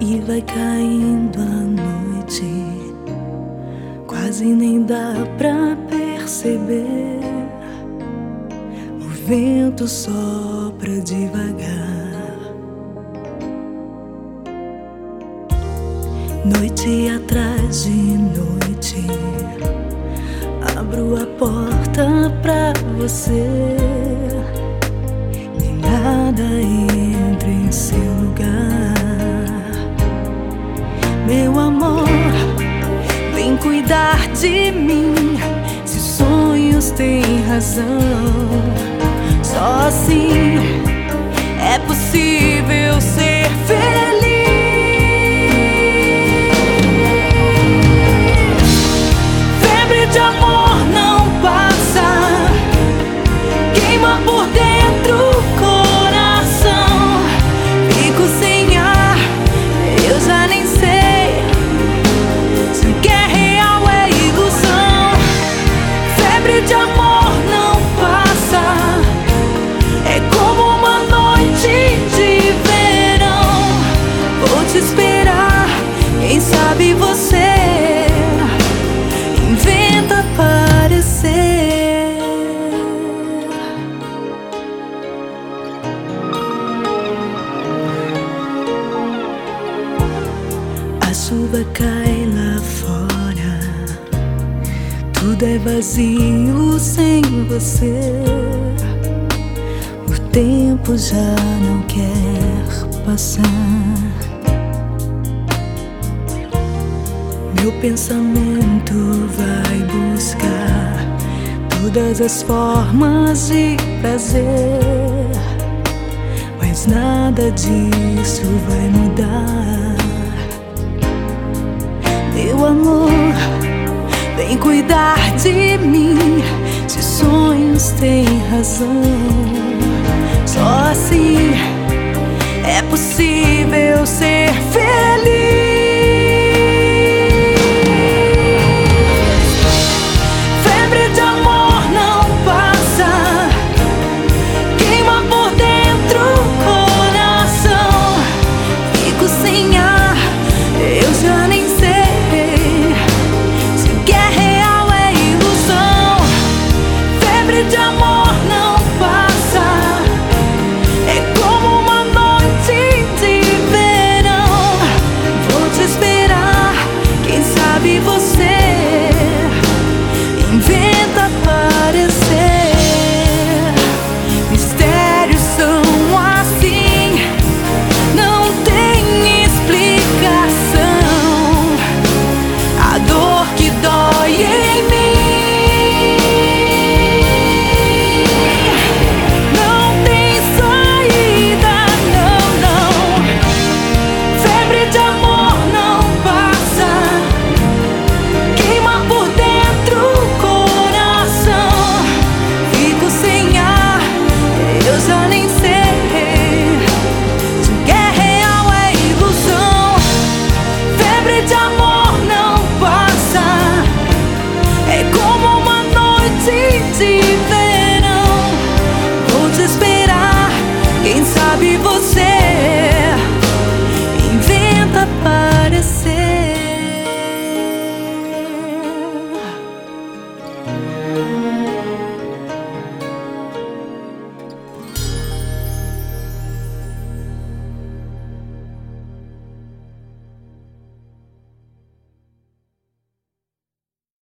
E vai caindo a noite, quase nem dá pra perceber. O vento sopra devagar, noite atrás de noite. Abro a porta você e nada entra em seu lugar. Meu amor, vem cuidar de mim. Se sonhos têm razão, só assim é possível por chuva cai lá fora, tudo é vazio sem você. O tempo já não quer passar. Meu pensamento vai buscar todas as formas de prazer, mas nada disso vai mudar. Amor, vem cuidar de mim. Se sonhos têm razão, só assim é possível ser feliz. Febre de amor sabe você.